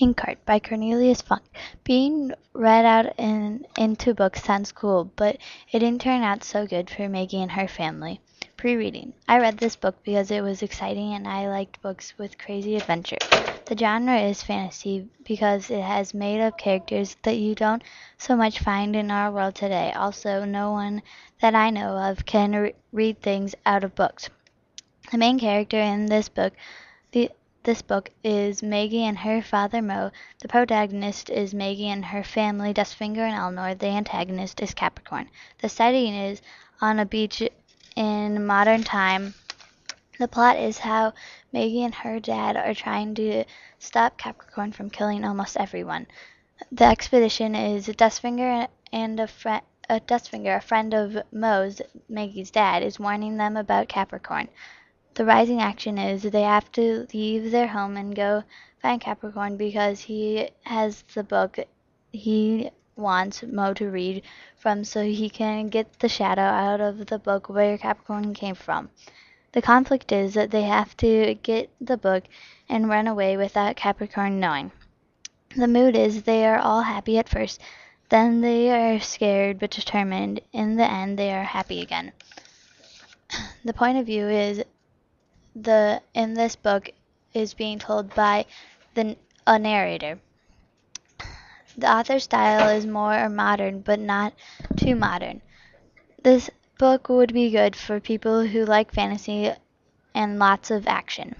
Inkheart by Cornelius Funk. Being read out in into books sounds cool, but it didn't turn out so good for Maggie and her family. Pre-reading. I read this book because it was exciting and I liked books with crazy adventure. The genre is fantasy because it has made-up characters that you don't so much find in our world today. Also, no one that I know of can re- read things out of books. The main character in this book, this book is Maggie and her father Mo. The protagonist is Maggie and her family, Dustfinger and Eleanor. The antagonist is Capricorn. The setting is on a beach in modern time. The plot is how Maggie and her dad are trying to stop Capricorn from killing almost everyone. The expedition is Dustfinger and a friend. A uh, Dustfinger, a friend of Mo's, Maggie's dad, is warning them about Capricorn. The rising action is they have to leave their home and go find Capricorn because he has the book he wants Mo to read from so he can get the shadow out of the book where Capricorn came from. The conflict is that they have to get the book and run away without Capricorn knowing. The mood is they are all happy at first, then they are scared but determined. In the end, they are happy again. The point of view is the in this book is being told by the a narrator. The author's style is more modern, but not too modern. This book would be good for people who like fantasy and lots of action.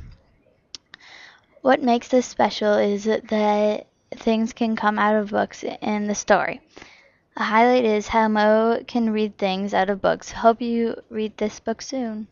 What makes this special is that things can come out of books in the story. A highlight is how Mo can read things out of books. Hope you read this book soon.